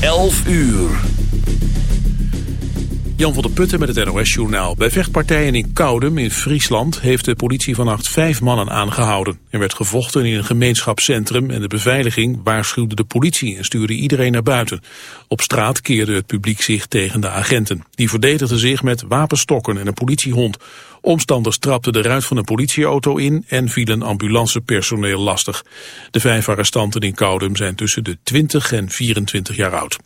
11 uur. Jan van der Putten met het NOS-journaal. Bij vechtpartijen in Koudem in Friesland heeft de politie vannacht vijf mannen aangehouden. Er werd gevochten in een gemeenschapscentrum en de beveiliging waarschuwde de politie en stuurde iedereen naar buiten. Op straat keerde het publiek zich tegen de agenten. Die verdedigden zich met wapenstokken en een politiehond. Omstanders trapten de ruit van een politieauto in en vielen ambulancepersoneel lastig. De vijf arrestanten in Koudem zijn tussen de 20 en 24 jaar oud.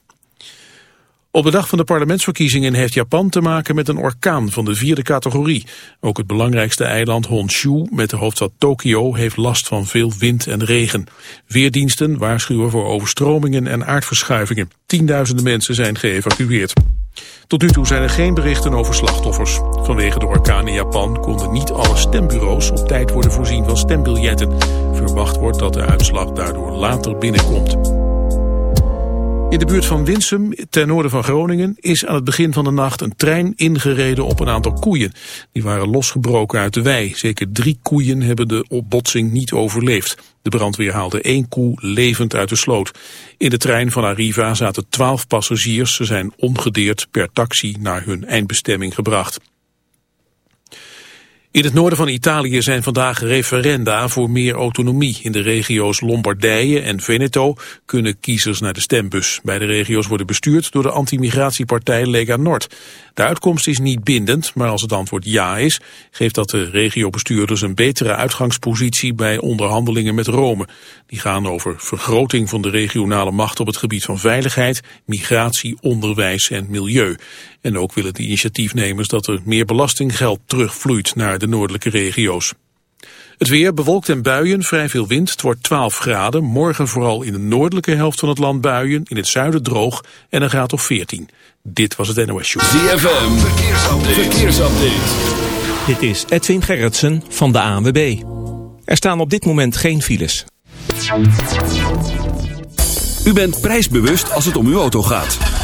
Op de dag van de parlementsverkiezingen heeft Japan te maken met een orkaan van de vierde categorie. Ook het belangrijkste eiland Honshu met de hoofdstad Tokio heeft last van veel wind en regen. Weerdiensten waarschuwen voor overstromingen en aardverschuivingen. Tienduizenden mensen zijn geëvacueerd. Tot nu toe zijn er geen berichten over slachtoffers. Vanwege de orkaan in Japan konden niet alle stembureaus op tijd worden voorzien van stembiljetten. Verwacht wordt dat de uitslag daardoor later binnenkomt. In de buurt van Winsum, ten noorden van Groningen, is aan het begin van de nacht een trein ingereden op een aantal koeien. Die waren losgebroken uit de wei. Zeker drie koeien hebben de opbotsing niet overleefd. De brandweer haalde één koe levend uit de sloot. In de trein van Arriva zaten twaalf passagiers. Ze zijn ongedeerd per taxi naar hun eindbestemming gebracht. In het noorden van Italië zijn vandaag referenda voor meer autonomie. In de regio's Lombardije en Veneto kunnen kiezers naar de stembus. Beide regio's worden bestuurd door de anti-migratiepartij Lega Nord. De uitkomst is niet bindend, maar als het antwoord ja is... geeft dat de regiobestuurders een betere uitgangspositie bij onderhandelingen met Rome. Die gaan over vergroting van de regionale macht op het gebied van veiligheid... migratie, onderwijs en milieu. En ook willen de initiatiefnemers dat er meer belastinggeld terugvloeit naar de noordelijke regio's. Het weer bewolkt en buien, vrij veel wind. Het wordt 12 graden. Morgen vooral in de noordelijke helft van het land buien. In het zuiden droog en een graad of 14. Dit was het NOS Show. ZFM, verkeersupdate. verkeersupdate. Dit is Edwin Gerritsen van de ANWB. Er staan op dit moment geen files. U bent prijsbewust als het om uw auto gaat.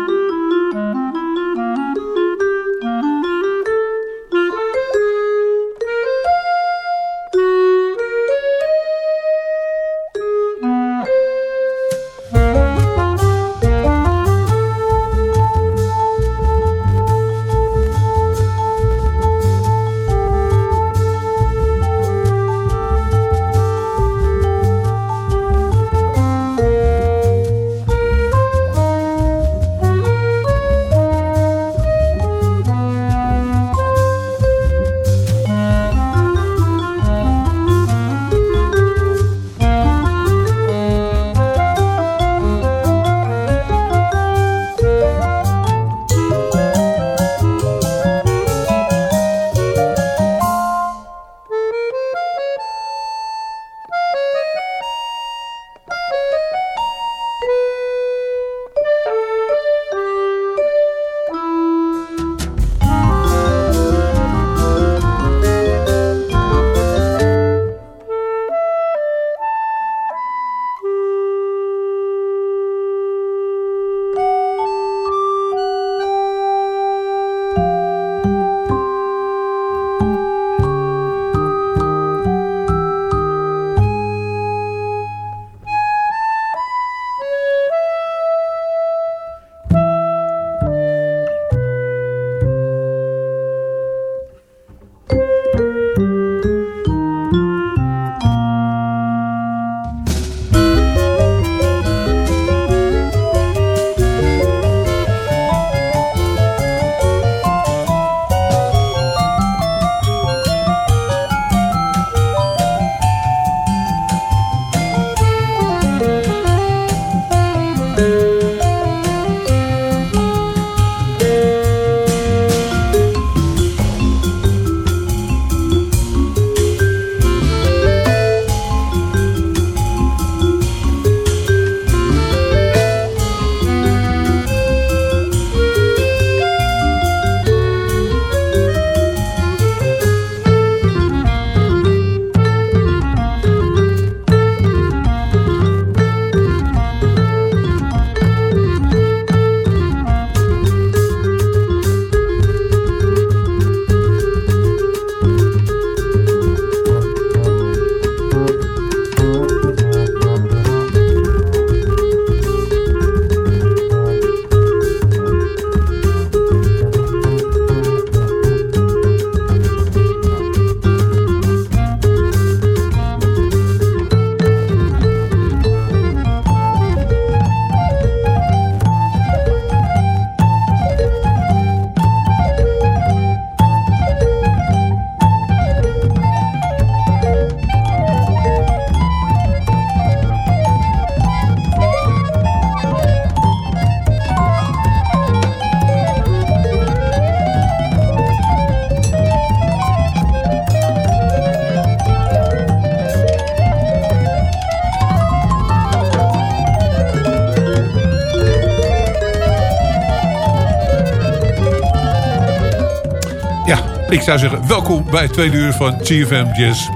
Ik zou zeggen, welkom bij het tweede uur van GFM Jazz.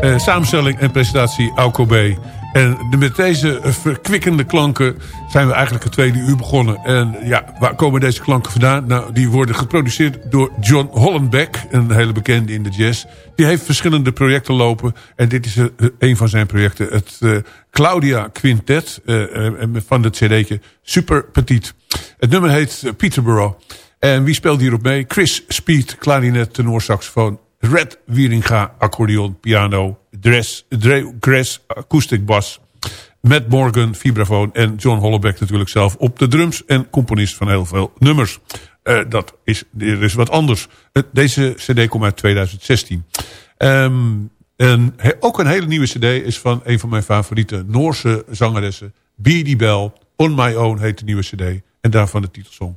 Eh, samenstelling en presentatie Auko B. En met deze verkwikkende klanken zijn we eigenlijk het tweede uur begonnen. En ja, waar komen deze klanken vandaan? Nou, die worden geproduceerd door John Hollenbeck, een hele bekende in de jazz. Die heeft verschillende projecten lopen. En dit is uh, een van zijn projecten. Het uh, Claudia Quintet uh, van het cd'tje Super Petit. Het nummer heet Peterborough. En wie speelt hierop mee? Chris Speed, klarinet, tenorsaxofoon. Red Wieringa, accordeon, piano. Dress, Dre, acoustic bas. Matt Morgan, vibrafoon. En John Hollebeck natuurlijk zelf op de drums. En componist van heel veel nummers. Uh, dat is, er is wat anders. Deze cd komt uit 2016. Um, en he, ook een hele nieuwe cd is van een van mijn favoriete Noorse zangeressen. Beady Bell. On My Own heet de nieuwe cd. En daarvan de titelsong.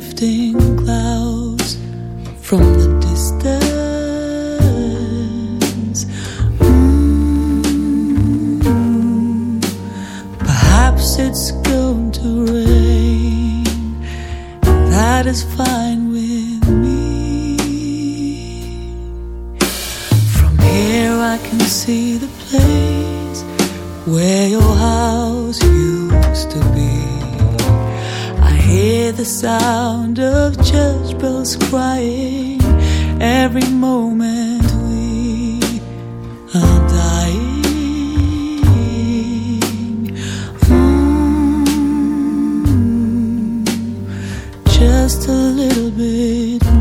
drifting clouds from the distance. Mm, perhaps it's going to rain. That is fine with me. From here I can see the place where your house used to be. The sound of church bells crying every moment we are dying. Mm, just a little bit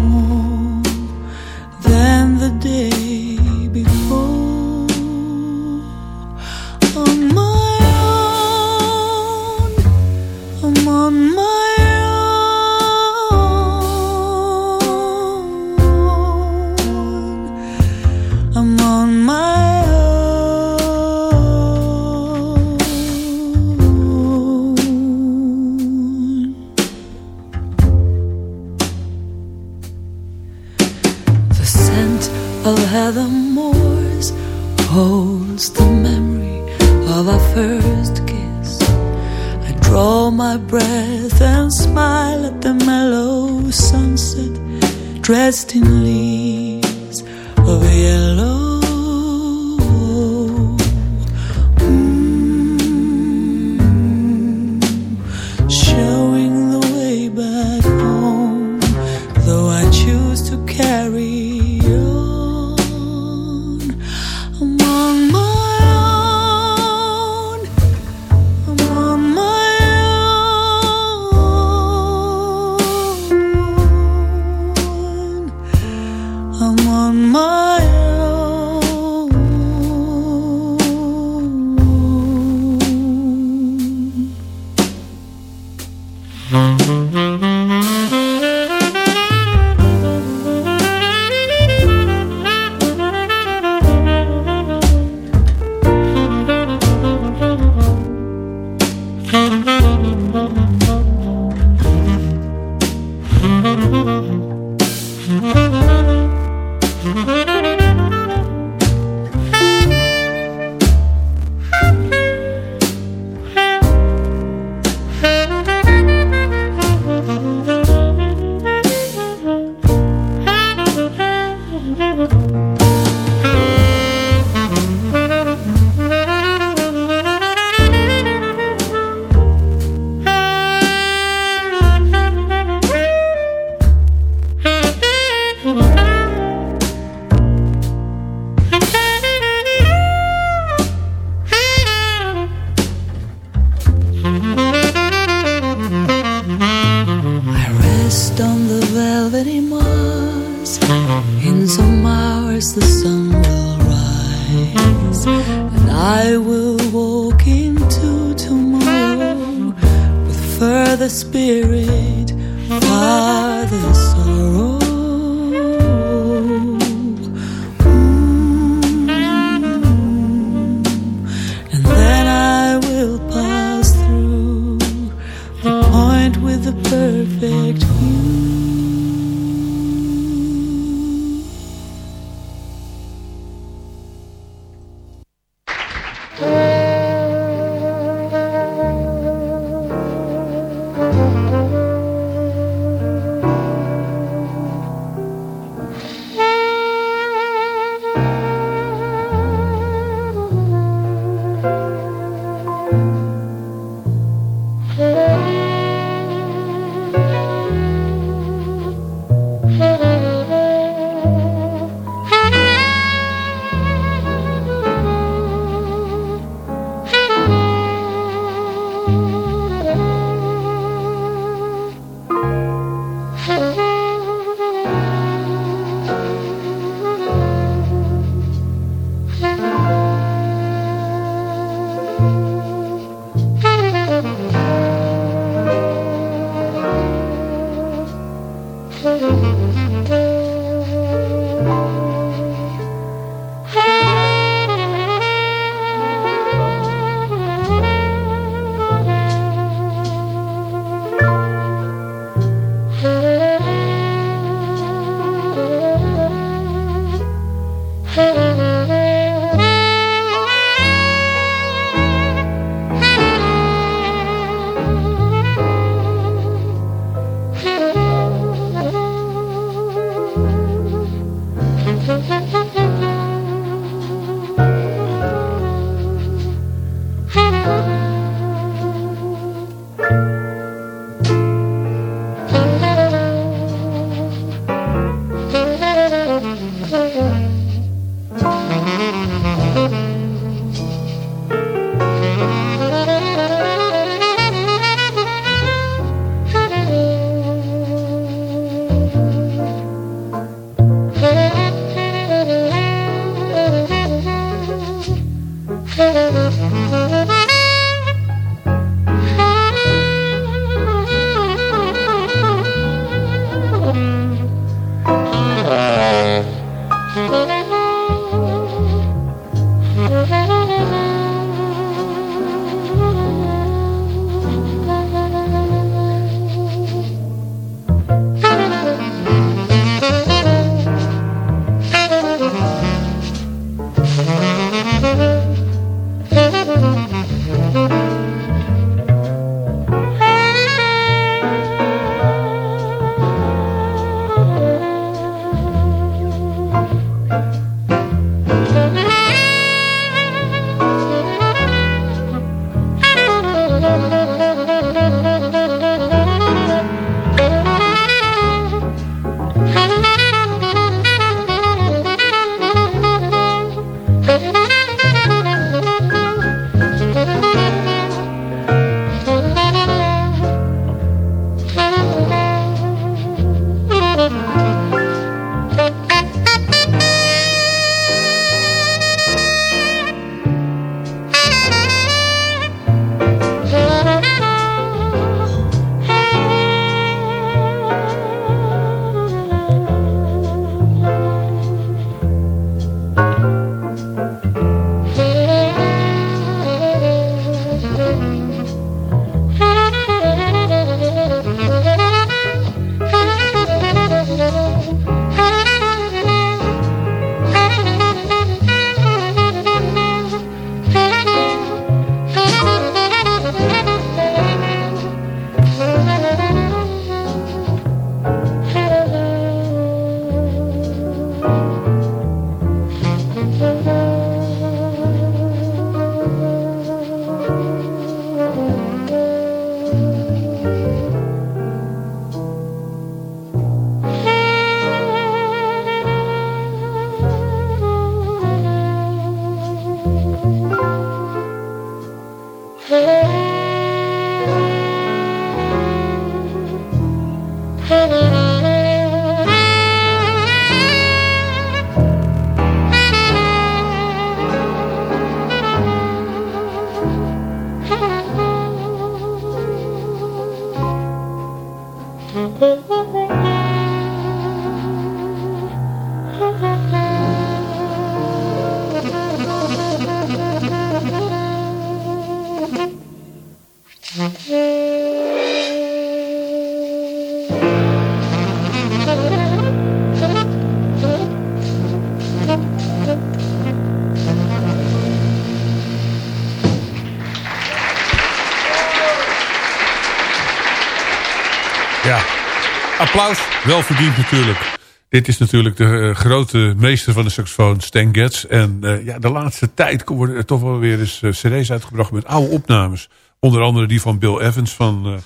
Wel verdiend natuurlijk. Dit is natuurlijk de eh, grote meester van de saxofoon, Stan Getz. En eh, ja, de laatste tijd worden er toch wel weer eens eh, cd's uitgebracht met oude opnames. Onder andere die van Bill Evans van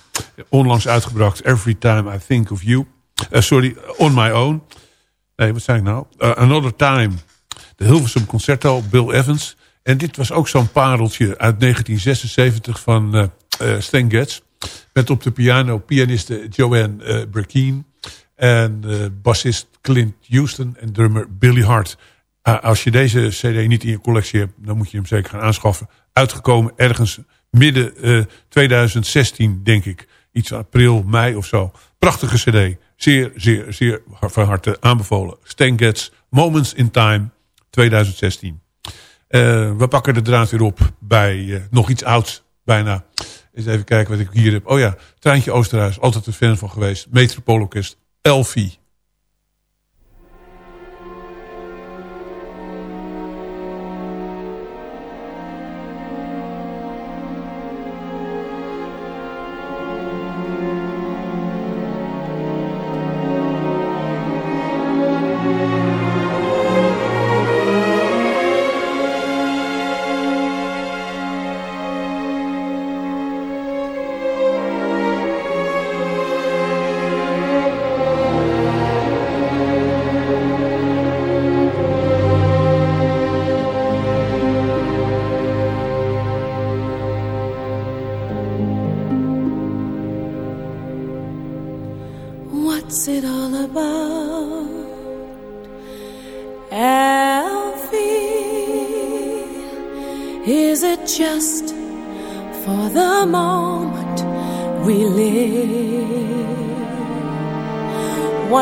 onlangs uitgebracht Every Time I Think of You. sorry, On My Own. Nee, wat zei ik nou? Another Time. De Hilversum Concerto, Bill Evans. En dit was ook zo'n pareltje uit 1976 van Stan Getz. Met op de piano pianiste Joanne Burkeen. En uh, bassist Clint Houston en drummer Billy Hart. Uh, als je deze cd niet in je collectie hebt, dan moet je hem zeker gaan aanschaffen. Uitgekomen ergens midden 2016, denk ik. Iets april, mei of zo. Prachtige cd. Zeer, zeer, zeer van harte aanbevolen. Stan Getz, Moments in Time, 2016. we pakken de draad weer op bij nog iets ouds, bijna. Eens even kijken wat ik hier heb. Oh ja, Treintje Oosterhuis, altijd een fan van geweest. Metropoolorkest, Elfie.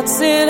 what's in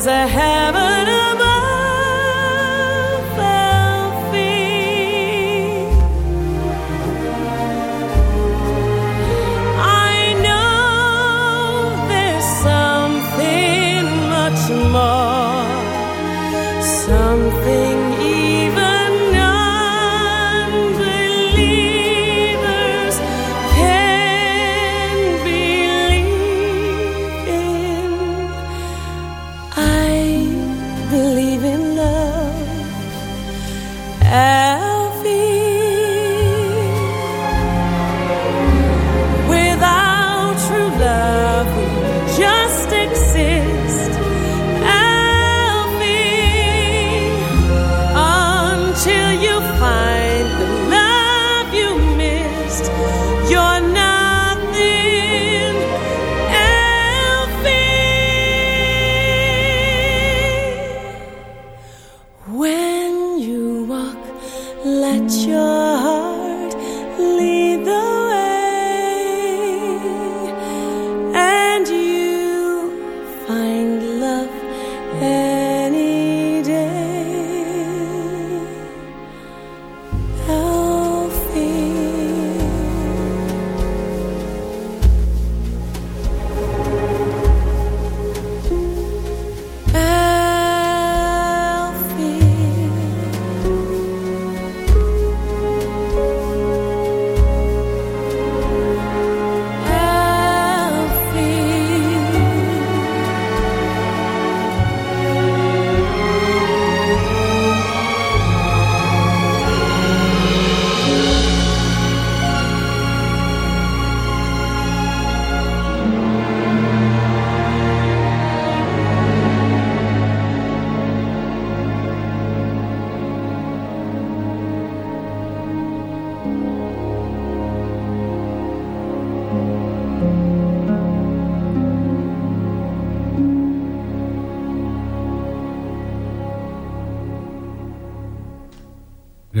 as a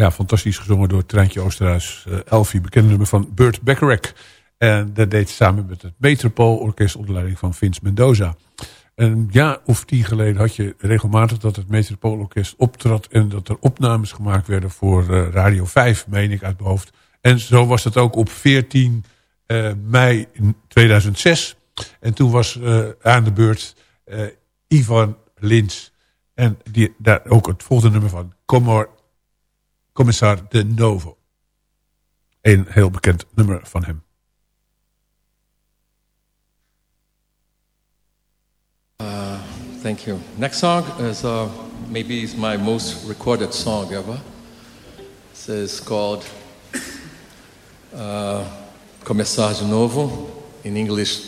Ja, fantastisch gezongen door Treintje Oosterhuis. Uh, Elfie, bekende nummer van Burt Bacharach. En dat deed samen met het Metropool Orkest onder leiding van Vince Mendoza. Een jaar of tien geleden had je regelmatig dat het Metropoolorkest optrad... en dat er opnames gemaakt werden voor uh, Radio 5, meen ik uit mijn hoofd. En zo was het ook op 14 uh, mei 2006. En toen was aan de beurt Ivan Lins. En die, daar ook het volgende nummer van Comor, Commissar de Novo. Een heel bekend nummer van hem. Uh, thank you. Next song is uh, maybe it's my most recorded song ever. It's called uh, Começar de Novo. In English,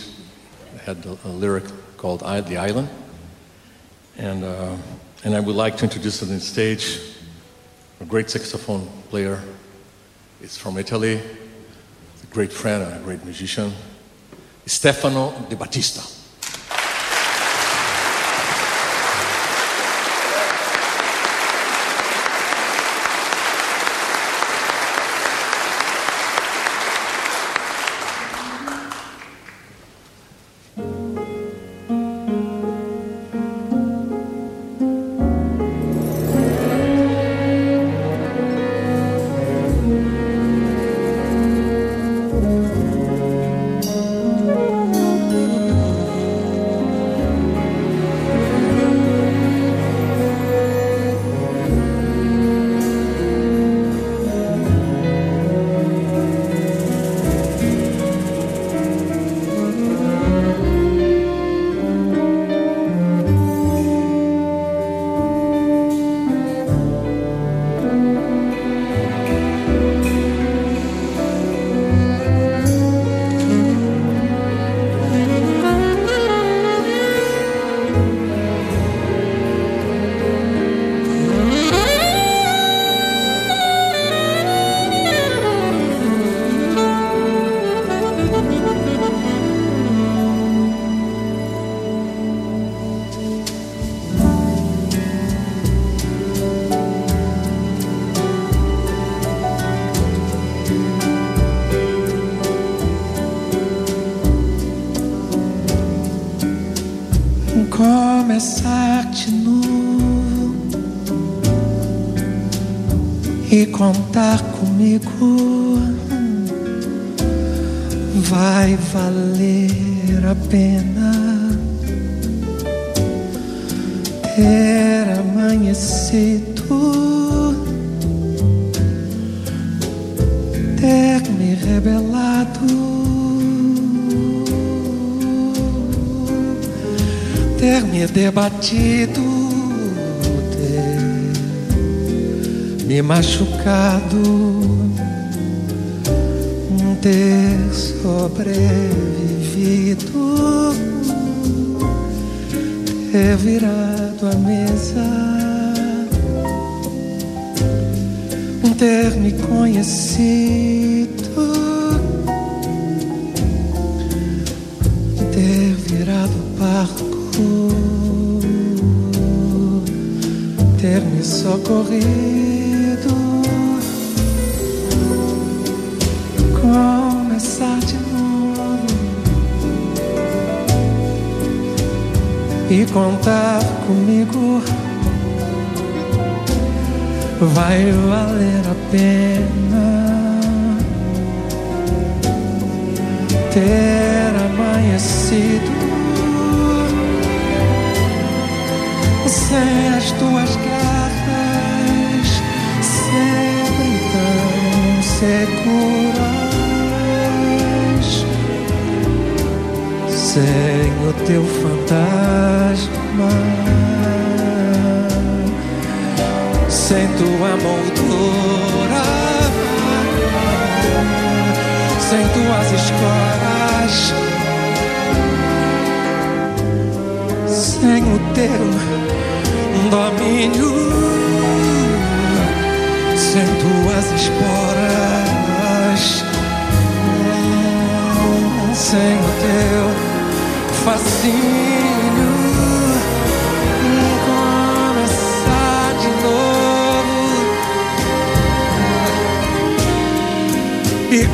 had a, a lyric called The Island. And, uh, and I would like to introduce it on the stage a great saxophone player. It's from Italy, a great friend and a great musician, Stefano De Battista. Ter me debatido, ter me machucado, ter sobrevivido, ter virado a mesa, ter me conhecido. Ter virado barco ter me socorrido, começar de novo e contar comigo. Vai valer a pena ter amanhecido sem as tuas seguras, sem o teu fantasma, sem tua moldura, sem tuas escolas. Sem o teu domínio sem tuas esporas, sem o teu fascínio. Começar de novo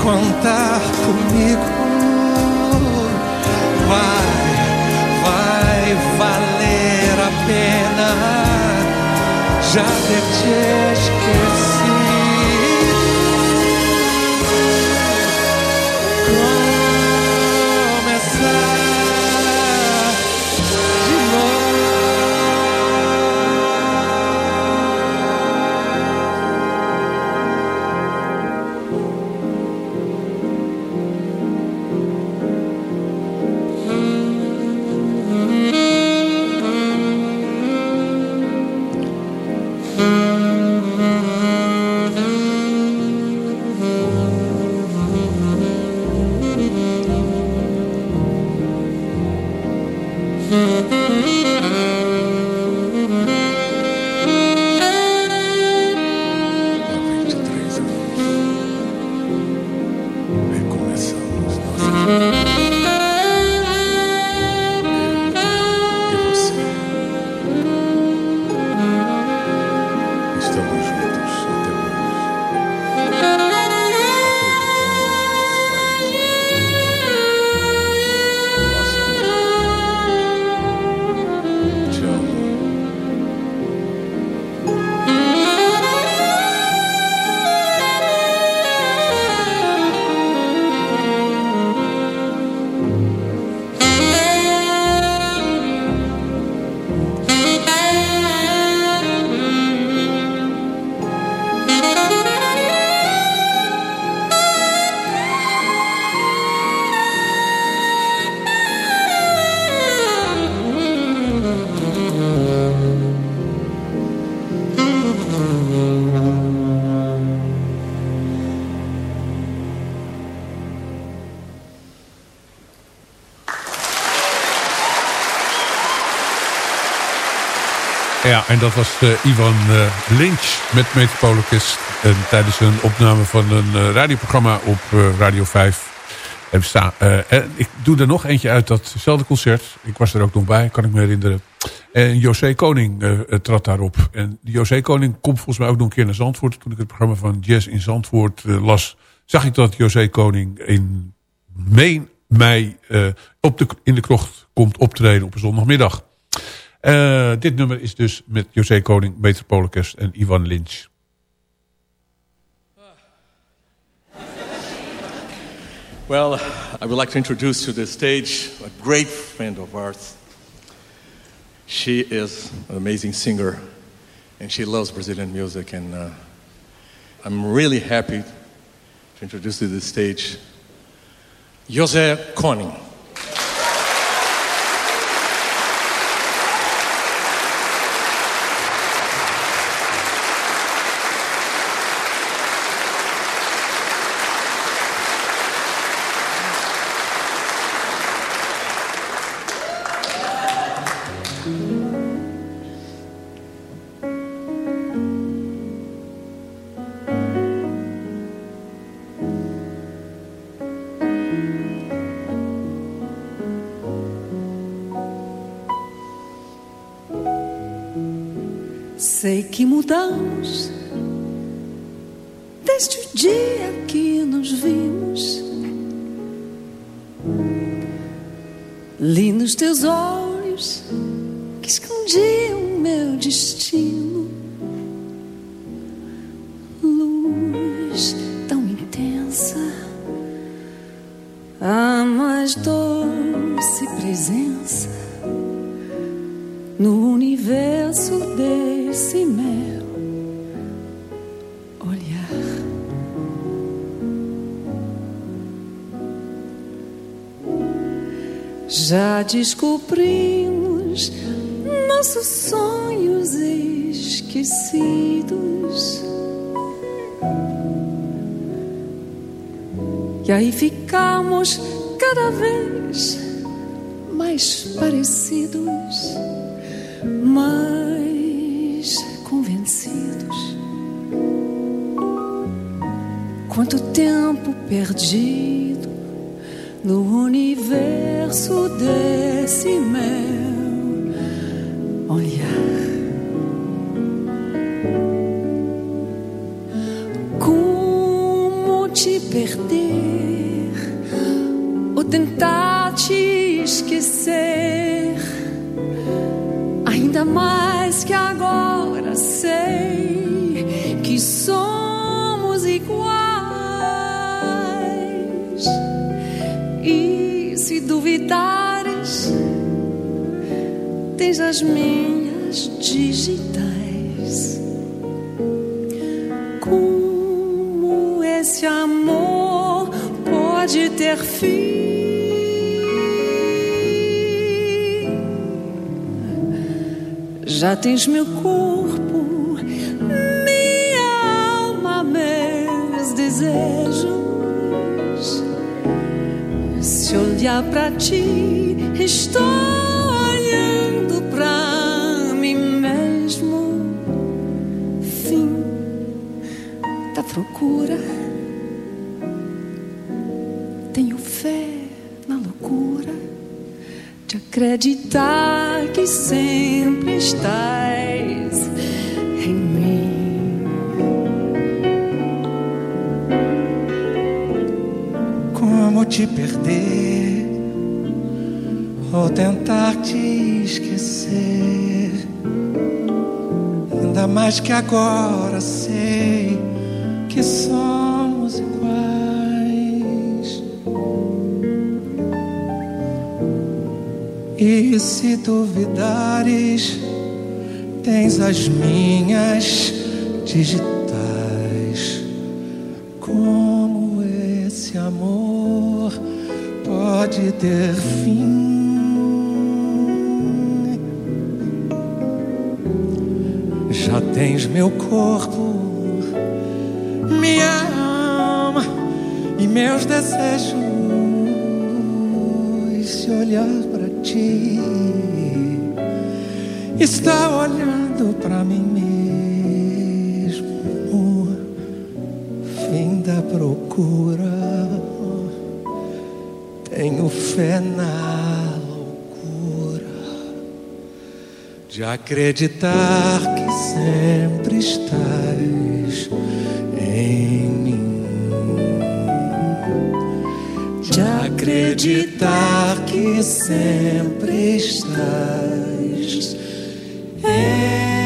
contar comigo. Vai, vai valer a pena já ter te esquecido. Ja, en dat was eh, Ivan eh, Lynch met Metropolis. En tijdens een opname van een eh, radioprogramma op Radio 5. En, ik doe er nog eentje uit datzelfde concert. Ik was er ook nog bij, kan ik me herinneren. En José Koning trad daarop. En José Koning komt volgens mij ook nog een keer naar Zandvoort. Toen ik het programma van Jazz in Zandvoort las... zag ik dat José Koning in mei, op de, in de krocht komt optreden op een zondagmiddag. Eh, dit nummer is dus met José Koning, Metropolicus en Ivan Lynch. Well, I would like to introduce to the stage a great friend of ours. She is an amazing singer, and she loves Brazilian music. And uh, I'm really happy to introduce to the stage José Koning. Li nos teus olhos que escondiam meu destino. Descobrimos nossos sonhos esquecidos. E aí ficamos cada vez mais parecidos, mais convencidos. Quanto tempo perdido l'univers sous des. Já tens meu corpo, minha alma, meus desejos. Se olhar pra ti, estou olhando pra mim mesmo. Fim da procura. Acreditar que sempre estás em mim. Como te perder ou tentar te esquecer? Ainda mais que agora sei que somos E se duvidares, tens as minhas digitais. Como esse amor pode ter fim? Já tens meu corpo, minha alma e meus desejos. Acreditar que sempre estás em mim. De acreditar que sempre estás em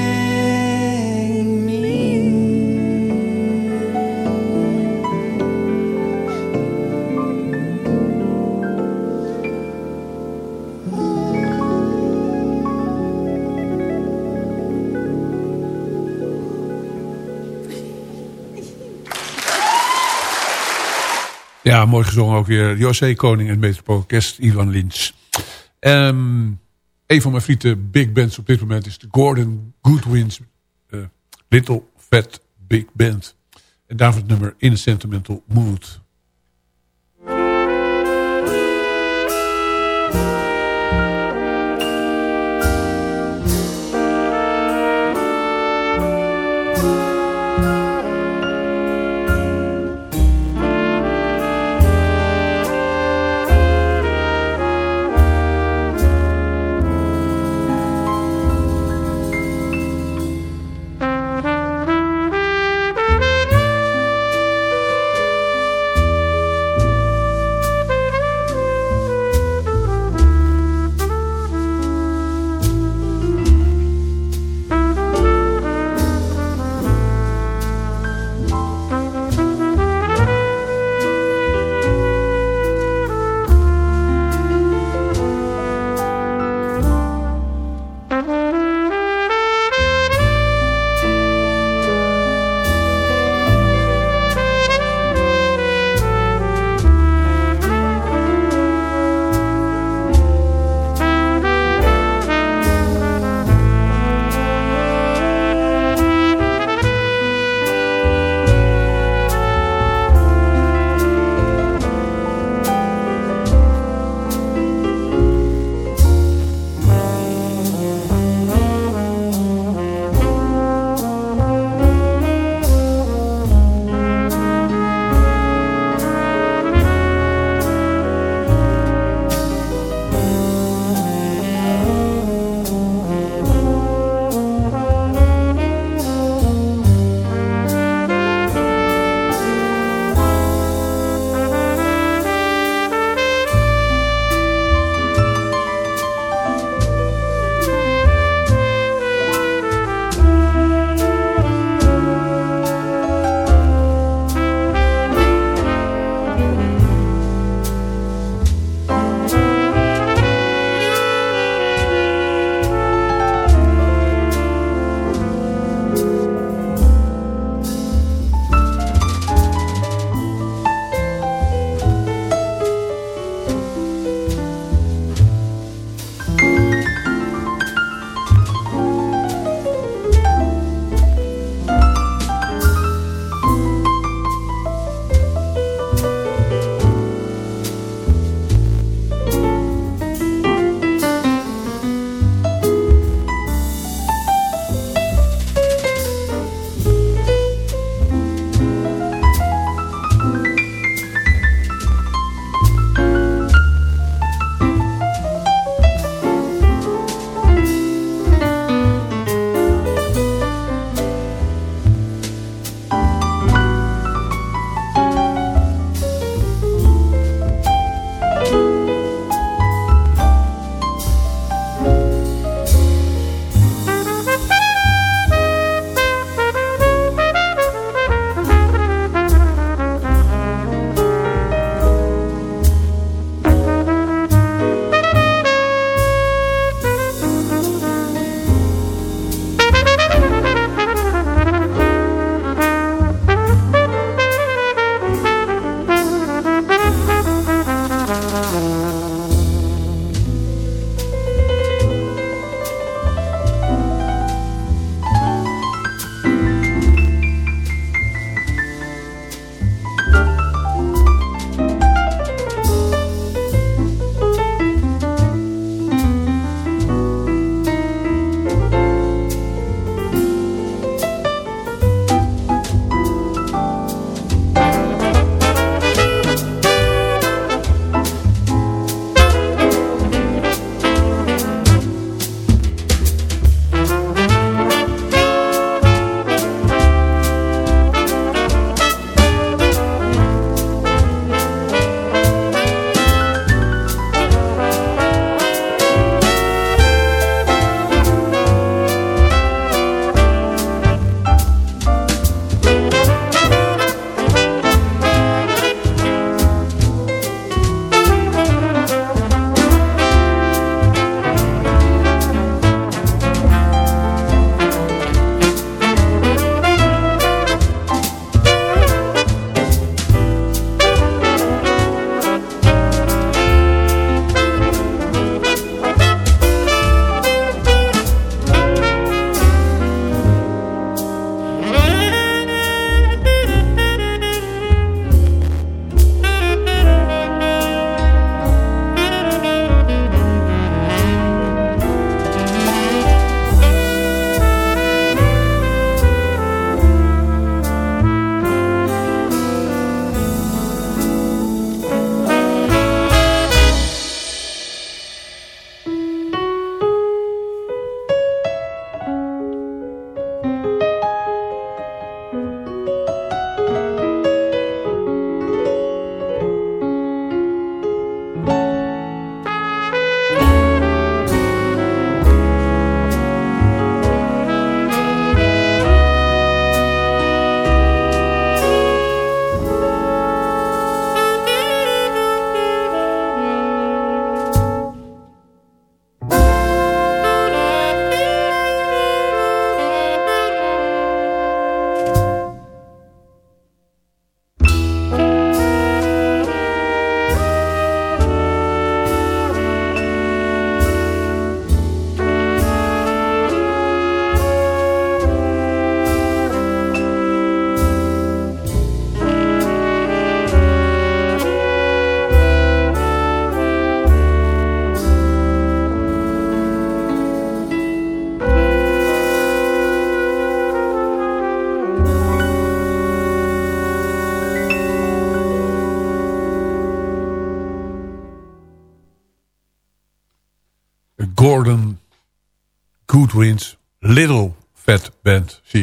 Ja, mooi gezongen ook weer. José Koning en Metropoolorkest Ivan Lynch. Ehm, een van mijn favoriete big bands op dit moment is de Gordon Goodwin's eh, Little Fat Big Band. En daarvoor het nummer In a Sentimental Mood.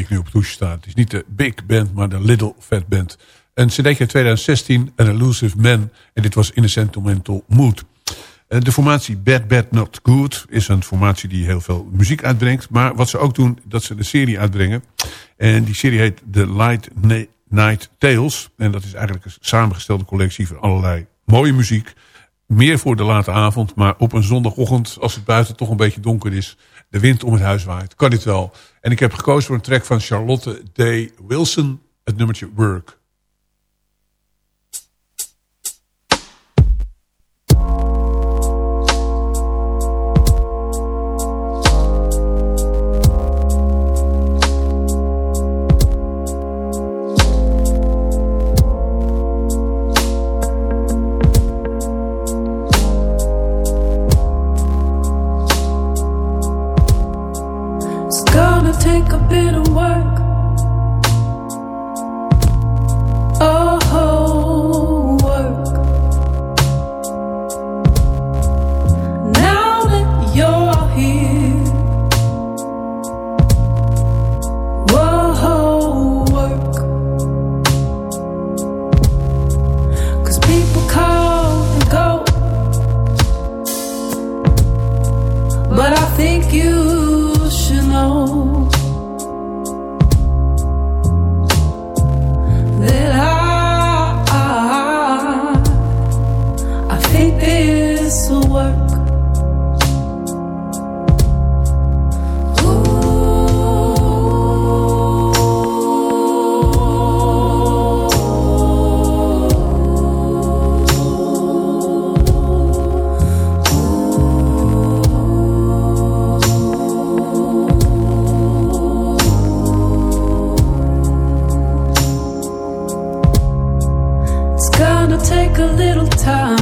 Nu op toesje staan. Het is niet de Big Band, maar de Little Fat Band. Een cd uit 2016, An Elusive Man. En dit was In a Sentimental Mood. Eh, De formatie Bad Bad Not Good is een formatie die heel veel muziek uitbrengt. Maar wat ze ook doen, dat ze een serie uitbrengen. En die serie heet The Light Night Tales. En dat is eigenlijk een samengestelde collectie van allerlei mooie muziek. Meer voor de late avond, maar op een zondagochtend... als het buiten toch een beetje donker is... de wind om het huis waait, kan dit wel. En ik heb gekozen voor een track van Charlotte D. Wilson... het nummertje Work. A little time.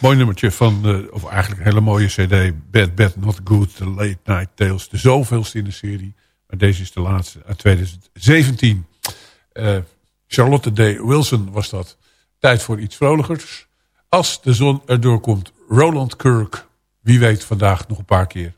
Mooi nummertje van, eh, of eigenlijk een hele mooie cd. Bad, Bad, Not Good, The Late Night Tales. De zoveelste in de serie. Maar deze is de laatste uit 2017. Eh, Charlotte D. Wilson was dat. Tijd voor iets vrolijkers. Als de zon erdoor komt. Roland Kirk. Wie weet vandaag nog een paar keer.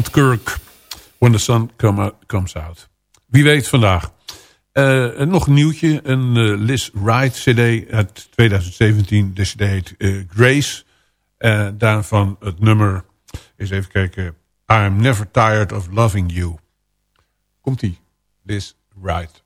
Kirk. When the sun come comes out. Wie weet vandaag. Uh, nog een nieuwtje. Een uh, Liz Wright cd uit 2017. De cd heet uh, Grace. daarvan het nummer. Eens even kijken. I'm never tired of loving you. Komt-ie. Liz Wright.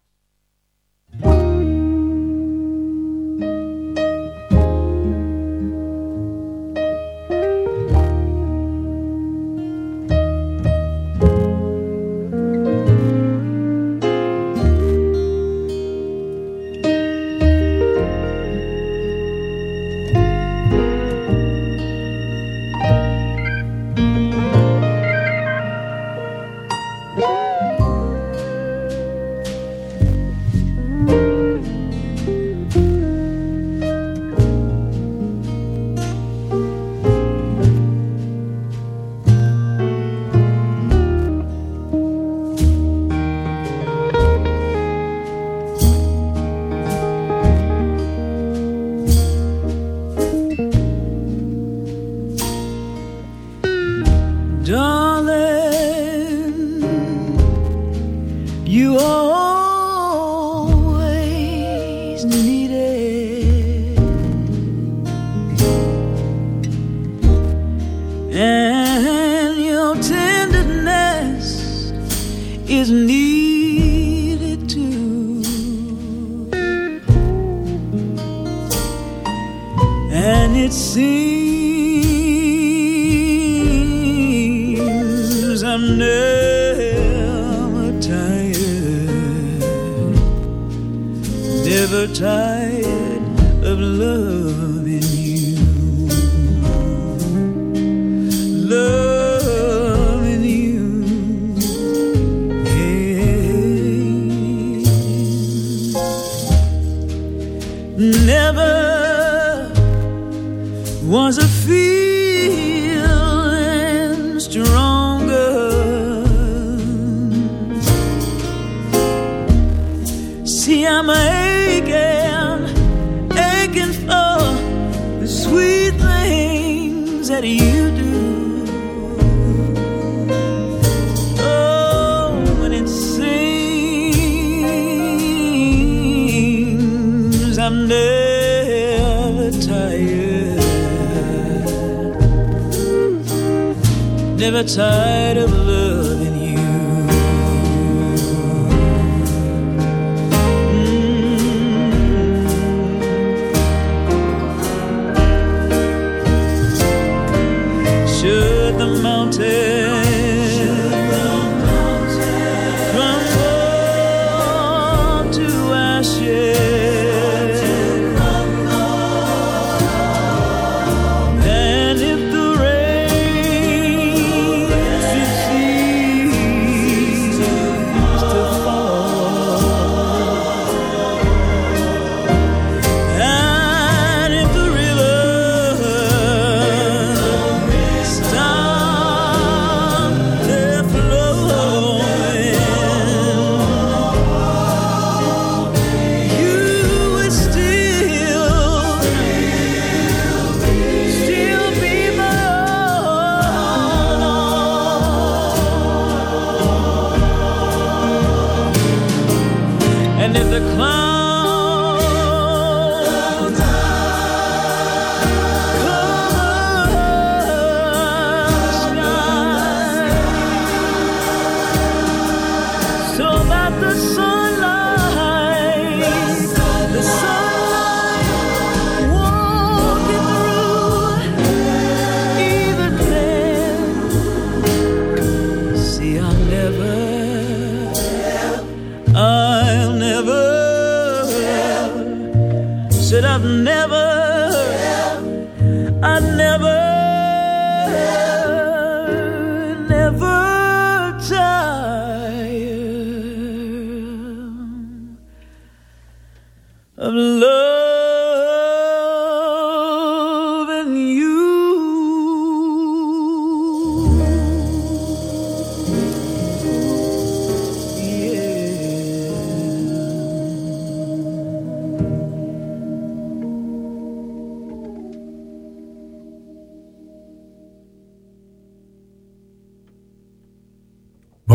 I'm aching, aching for the sweet things that you do. Oh, and it seems I'm never tired, never tired of.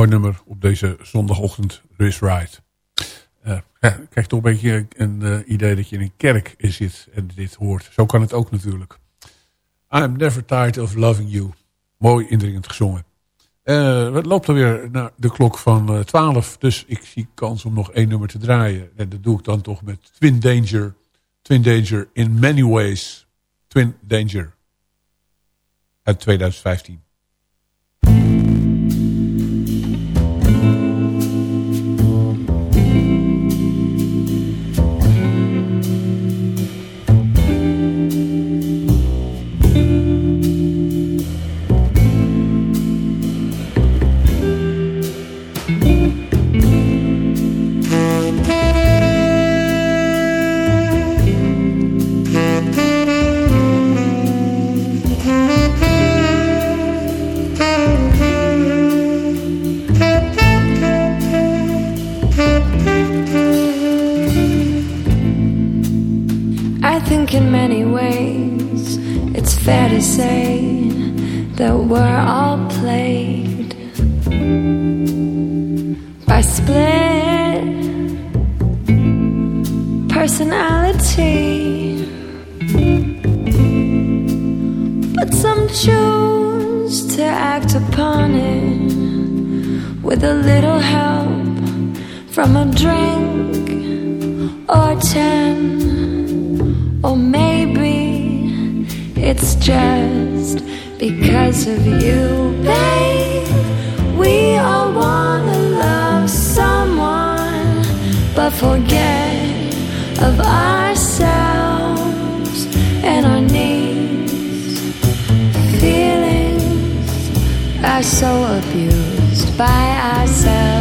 Mooi nummer op deze zondagochtend Race Ride. Uh, krijg toch een beetje een uh, idee dat je in een kerk zit en dit hoort. Zo kan het ook natuurlijk. I'm never tired of loving you. Mooi indringend gezongen. Uh, het loopt alweer naar de klok van uh, 12. Dus ik zie kans om nog één nummer te draaien. En dat doe ik dan toch met Twin Danger. Twin Danger in many ways. Twin Danger. Uit 2015. in many ways it's fair to say that we're all played by split personality. But some choose to act upon it with a little help from a drink or ten. just because of you, babe. We all wanna love someone, but forget of ourselves and our needs. Feelings are so abused by ourselves.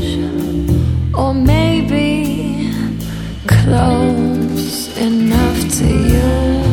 or maybe close enough to you.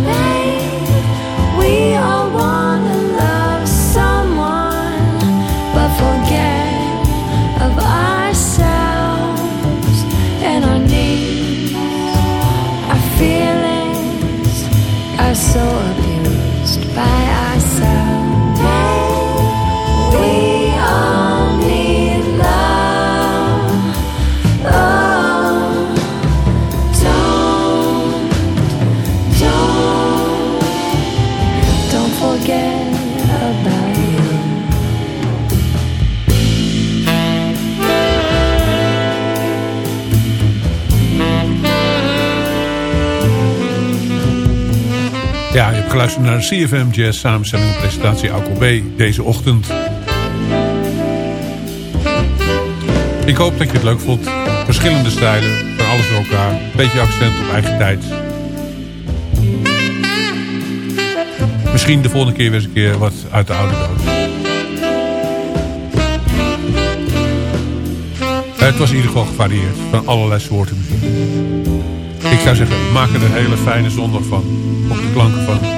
Geluisterd naar CFM Jazz samenstelling en presentatie Alco B deze ochtend. Ik hoop dat je het leuk vond. Verschillende stijlen, van alles door elkaar. Beetje accent op eigen tijd. Misschien de volgende keer weer eens een keer wat uit de oude doos. Het was in ieder geval gevarieerd. Van allerlei soorten muziek. Ik zou zeggen, maak er een hele fijne zondag van. Op de klanken van...